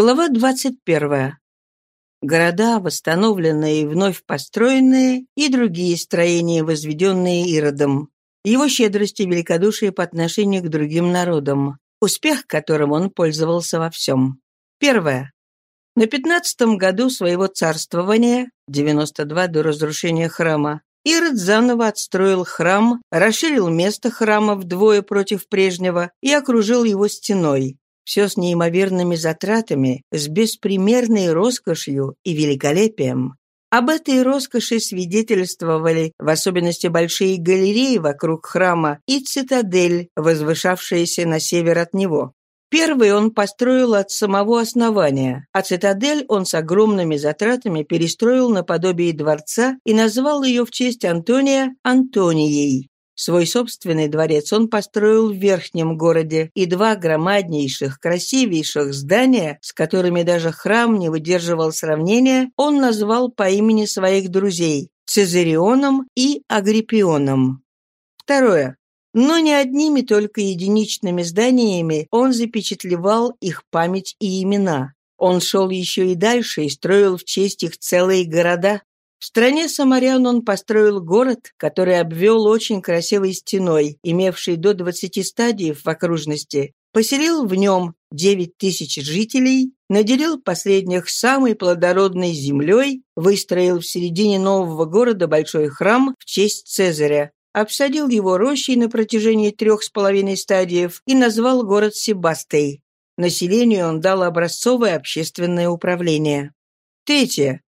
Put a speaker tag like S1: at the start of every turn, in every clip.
S1: Глава 21. Города, восстановленные и вновь построенные, и другие строения, возведенные Иродом. Его щедрость и великодушие по отношению к другим народам. Успех, которым он пользовался во всем. Первое. На пятнадцатом году своего царствования, 92 до разрушения храма, Ирод заново отстроил храм, расширил место храма вдвое против прежнего и окружил его стеной все с неимоверными затратами, с беспримерной роскошью и великолепием. Об этой роскоши свидетельствовали в особенности большие галереи вокруг храма и цитадель, возвышавшаяся на север от него. Первый он построил от самого основания, а цитадель он с огромными затратами перестроил наподобие дворца и назвал ее в честь Антония Антонией. Свой собственный дворец он построил в верхнем городе, и два громаднейших, красивейших здания, с которыми даже храм не выдерживал сравнения, он назвал по имени своих друзей – Цезарионом и Агриппионом. Второе. Но не одними только единичными зданиями он запечатлевал их память и имена. Он шел еще и дальше и строил в честь их целые города. В стране самарян он построил город, который обвел очень красивой стеной, имевшей до 20 стадиев в окружности, поселил в нем 9 тысяч жителей, наделил последних самой плодородной землей, выстроил в середине нового города большой храм в честь Цезаря, обсадил его рощей на протяжении трех с половиной стадиев и назвал город Себастей. Населению он дал образцовое общественное управление. Третье.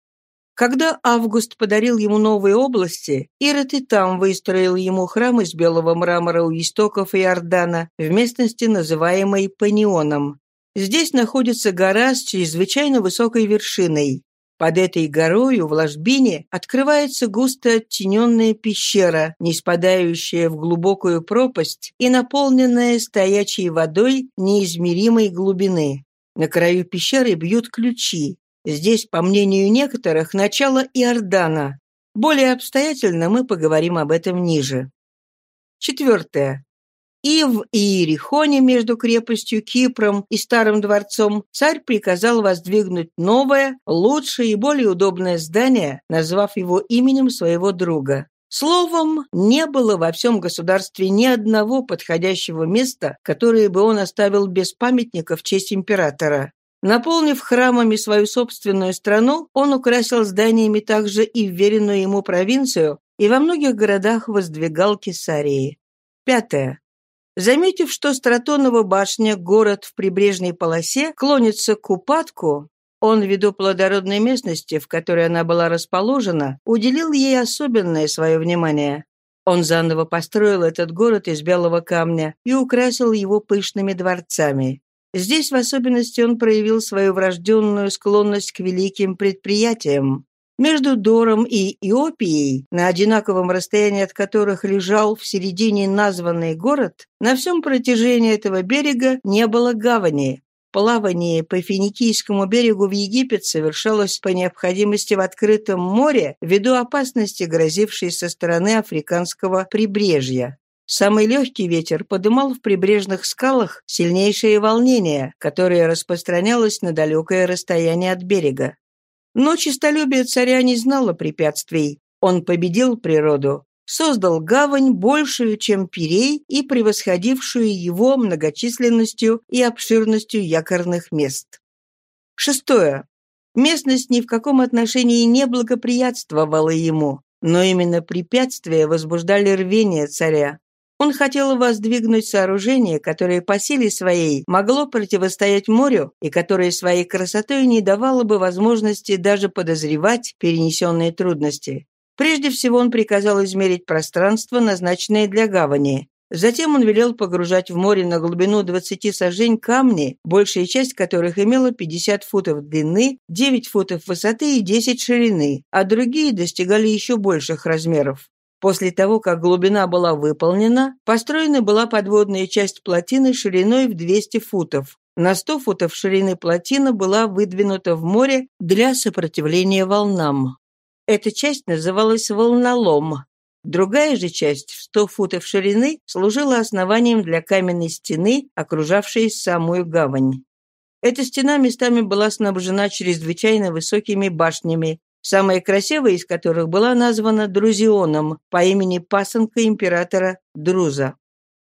S1: Когда Август подарил ему новые области, Ирод и там выстроил ему храм из белого мрамора у истоков Иордана в местности, называемой Панионом. Здесь находится гора с чрезвычайно высокой вершиной. Под этой горою в ложбине открывается густо оттененная пещера, не спадающая в глубокую пропасть и наполненная стоячей водой неизмеримой глубины. На краю пещеры бьют ключи, Здесь, по мнению некоторых, начало Иордана. Более обстоятельно мы поговорим об этом ниже. Четвертое. И в Иерихоне между крепостью Кипром и Старым дворцом царь приказал воздвигнуть новое, лучшее и более удобное здание, назвав его именем своего друга. Словом, не было во всем государстве ни одного подходящего места, которое бы он оставил без памятника в честь императора. Наполнив храмами свою собственную страну, он украсил зданиями также и вверенную ему провинцию и во многих городах воздвигал кесарии. Пятое. Заметив, что Стратонова башня, город в прибрежной полосе, клонится к упадку, он, ввиду плодородной местности, в которой она была расположена, уделил ей особенное свое внимание. Он заново построил этот город из белого камня и украсил его пышными дворцами. Здесь в особенности он проявил свою врожденную склонность к великим предприятиям. Между Дором и Иопией, на одинаковом расстоянии от которых лежал в середине названный город, на всем протяжении этого берега не было гавани. Плавание по Финикийскому берегу в Египет совершалось по необходимости в открытом море ввиду опасности, грозившей со стороны африканского прибрежья. Самый легкий ветер подымал в прибрежных скалах сильнейшее волнение, которое распространялось на далекое расстояние от берега. Но честолюбие царя не знало препятствий. Он победил природу, создал гавань большую, чем Пирей, и превосходившую его многочисленностью и обширностью якорных мест. Шестое. Местность ни в каком отношении не благоприятствовала ему, но именно препятствия возбуждали рвение царя. Он хотел воздвигнуть сооружение, которое по силе своей могло противостоять морю и которое своей красотой не давало бы возможности даже подозревать перенесенные трудности. Прежде всего он приказал измерить пространство, назначенное для гавани. Затем он велел погружать в море на глубину 20 сажень камни, большая часть которых имела 50 футов длины, 9 футов высоты и 10 ширины, а другие достигали еще больших размеров. После того, как глубина была выполнена, построена была подводная часть плотины шириной в 200 футов. На 100 футов ширины плотина была выдвинута в море для сопротивления волнам. Эта часть называлась волнолом. Другая же часть в 100 футов ширины служила основанием для каменной стены, окружавшей самую гавань. Эта стена местами была снабжена чрезвычайно высокими башнями, самая красивая из которых была названа Друзионом по имени пасынка императора Друза.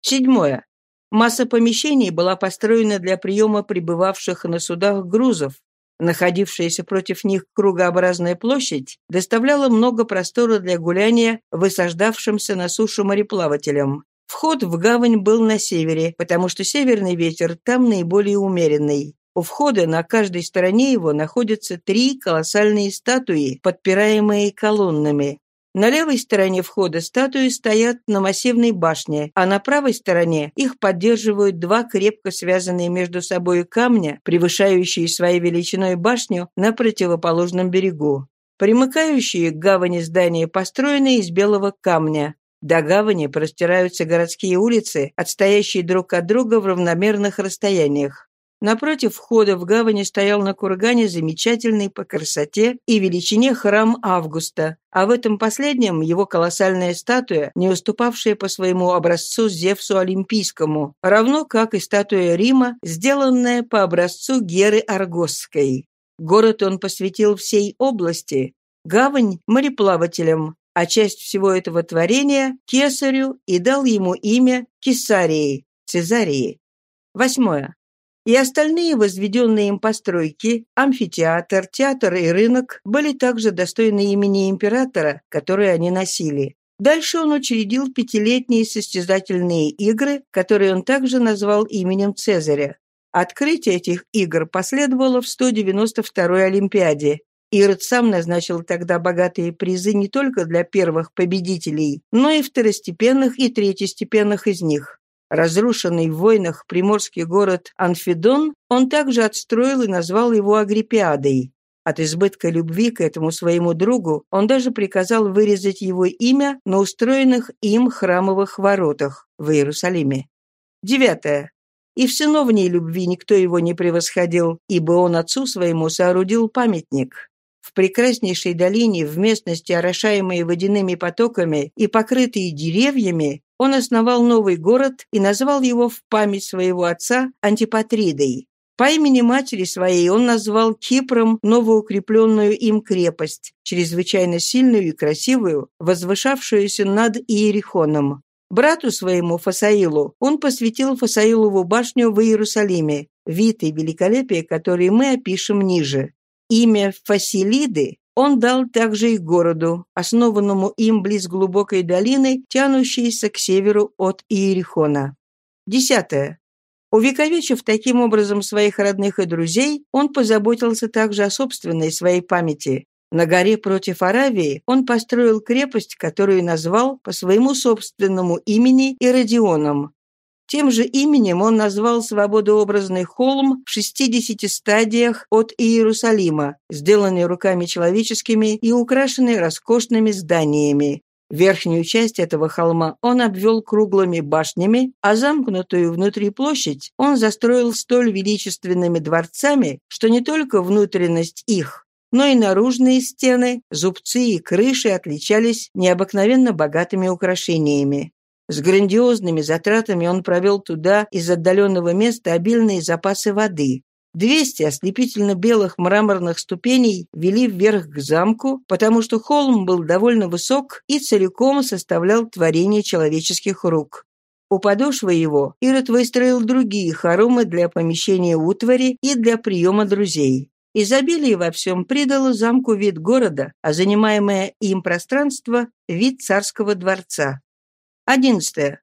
S1: Седьмое. Масса помещений была построена для приема прибывавших на судах грузов. Находившаяся против них кругообразная площадь доставляла много простора для гуляния высаждавшимся на сушу мореплавателям. Вход в гавань был на севере, потому что северный ветер там наиболее умеренный. У входа на каждой стороне его находятся три колоссальные статуи, подпираемые колоннами. На левой стороне входа статуи стоят на массивной башне, а на правой стороне их поддерживают два крепко связанные между собой камня, превышающие своей величиной башню на противоположном берегу. Примыкающие к гавани здания построены из белого камня. До гавани простираются городские улицы, отстоящие друг от друга в равномерных расстояниях. Напротив входа в гавани стоял на кургане замечательный по красоте и величине храм Августа, а в этом последнем его колоссальная статуя, не уступавшая по своему образцу Зевсу Олимпийскому, равно как и статуя Рима, сделанная по образцу Геры Аргосской. Город он посвятил всей области, гавань – мореплавателям, а часть всего этого творения – кесарю и дал ему имя Кесарии, Цезарии. Восьмое и остальные возведенные им постройки, амфитеатр, театр и рынок были также достойны имени императора, которое они носили. Дальше он учредил пятилетние состязательные игры, которые он также назвал именем Цезаря. Открытие этих игр последовало в 192-й Олимпиаде. Ирод сам назначил тогда богатые призы не только для первых победителей, но и второстепенных и третьестепенных из них. Разрушенный в войнах приморский город Анфидон он также отстроил и назвал его Агриппиадой. От избытка любви к этому своему другу он даже приказал вырезать его имя на устроенных им храмовых воротах в Иерусалиме. Девятое. И в сыновней любви никто его не превосходил, ибо он отцу своему соорудил памятник. В прекраснейшей долине, в местности, орошаемой водяными потоками и покрытой деревьями, он основал новый город и назвал его в память своего отца Антипатридой. По имени матери своей он назвал Кипром новоукрепленную им крепость, чрезвычайно сильную и красивую, возвышавшуюся над Иерихоном. Брату своему Фасаилу он посвятил Фасаилову башню в Иерусалиме, вид и великолепие, которые мы опишем ниже. Имя Фасилиды он дал также и городу, основанному им близ глубокой долины, тянущейся к северу от Иерихона. Десятое. Увековечив таким образом своих родных и друзей, он позаботился также о собственной своей памяти. На горе против Аравии он построил крепость, которую назвал по своему собственному имени Иродионом. Тем же именем он назвал свободообразный холм в 60 стадиях от Иерусалима, сделанный руками человеческими и украшенный роскошными зданиями. Верхнюю часть этого холма он обвел круглыми башнями, а замкнутую внутри площадь он застроил столь величественными дворцами, что не только внутренность их, но и наружные стены, зубцы и крыши отличались необыкновенно богатыми украшениями. С грандиозными затратами он провел туда из отдаленного места обильные запасы воды. Двести ослепительно белых мраморных ступеней вели вверх к замку, потому что холм был довольно высок и целиком составлял творение человеческих рук. У подошвы его Ирод выстроил другие хоромы для помещения утвари и для приема друзей. Изобилие во всем придало замку вид города, а занимаемое им пространство – вид царского дворца. Одиннадцатое.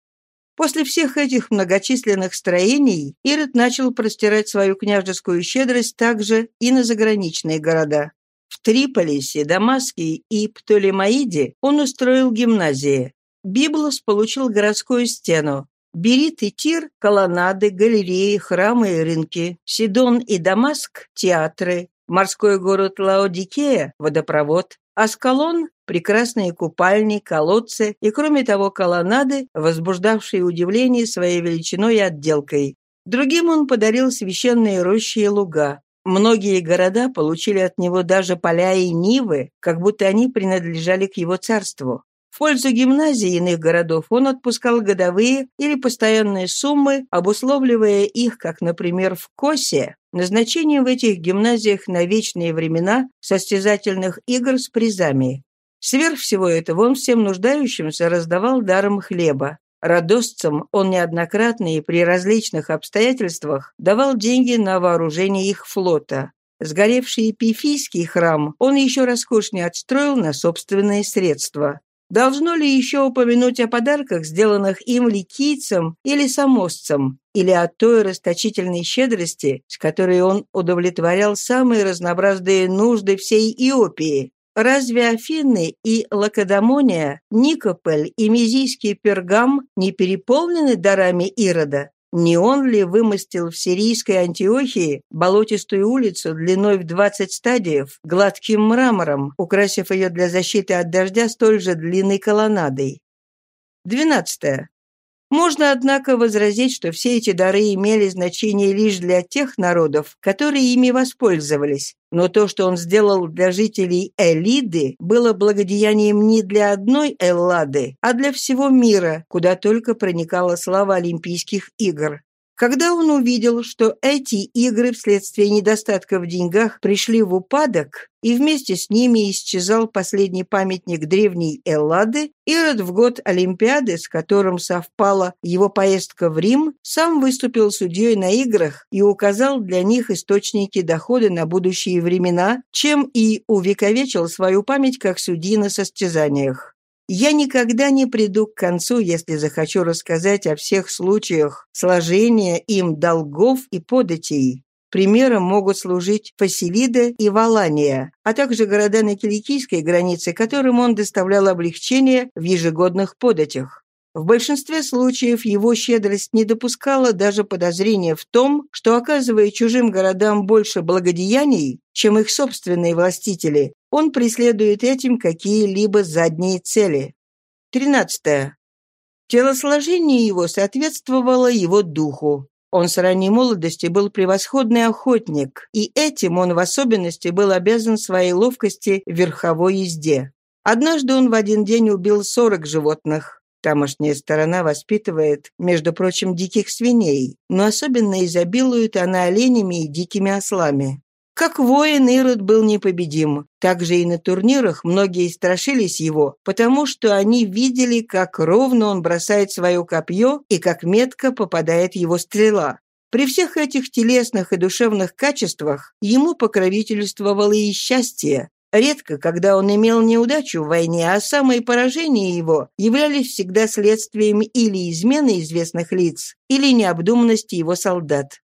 S1: После всех этих многочисленных строений Ирод начал простирать свою княжескую щедрость также и на заграничные города. В Триполисе, Дамаске и Птолемаиде он устроил гимназии. Библос получил городскую стену. Берит и Тир – колоннады, галереи, храмы и рынки. Сидон и Дамаск – театры. Морской город Лаодикея – водопровод. Аскалон – прекрасные купальни, колодцы и, кроме того, колоннады, возбуждавшие удивление своей величиной и отделкой. Другим он подарил священные рощи и луга. Многие города получили от него даже поля и нивы, как будто они принадлежали к его царству. В пользу гимназий иных городов он отпускал годовые или постоянные суммы, обусловливая их, как, например, в Косе, назначением в этих гимназиях на вечные времена состязательных игр с призами. Сверх всего этого он всем нуждающимся раздавал даром хлеба. Радостцам он неоднократно и при различных обстоятельствах давал деньги на вооружение их флота. Сгоревший Пифийский храм он еще роскошнее отстроил на собственные средства. Должно ли еще упомянуть о подарках, сделанных им ликийцам или самосцам, или о той расточительной щедрости, с которой он удовлетворял самые разнообразные нужды всей Иопии? Разве Афины и Лакедамония, Никополь и Мизийский Пергам не переполнены дарами Ирода? Не он ли вымостил в сирийской Антиохии болотистую улицу длиной в 20 стадиев гладким мрамором, украсив ее для защиты от дождя столь же длинной колоннадой? 12. Можно, однако, возразить, что все эти дары имели значение лишь для тех народов, которые ими воспользовались. Но то, что он сделал для жителей Элиды, было благодеянием не для одной Эллады, а для всего мира, куда только проникала слава Олимпийских игр. Когда он увидел, что эти игры вследствие недостатка в деньгах пришли в упадок, и вместе с ними исчезал последний памятник древней Эллады, Ирод в год Олимпиады, с которым совпала его поездка в Рим, сам выступил судьей на играх и указал для них источники дохода на будущие времена, чем и увековечил свою память как судьи на состязаниях. Я никогда не приду к концу, если захочу рассказать о всех случаях сложения им долгов и податей. Примером могут служить Фасилида и Валания, а также города на Киликийской границе, которым он доставлял облегчение в ежегодных податях. В большинстве случаев его щедрость не допускала даже подозрения в том, что, оказывая чужим городам больше благодеяний, чем их собственные властители, он преследует этим какие-либо задние цели. 13. Телосложение его соответствовало его духу. Он с ранней молодости был превосходный охотник, и этим он в особенности был обязан своей ловкости в верховой езде. Однажды он в один день убил 40 животных. Тамошняя сторона воспитывает, между прочим, диких свиней, но особенно изобилует она оленями и дикими ослами. Как воин Ирод был непобедим. Также и на турнирах многие страшились его, потому что они видели, как ровно он бросает свое копье и как метко попадает его стрела. При всех этих телесных и душевных качествах ему покровительствовало и счастье, Редко, когда он имел неудачу в войне, а самые поражения его являлись всегда следствием или измены известных лиц, или необдуманности его солдат.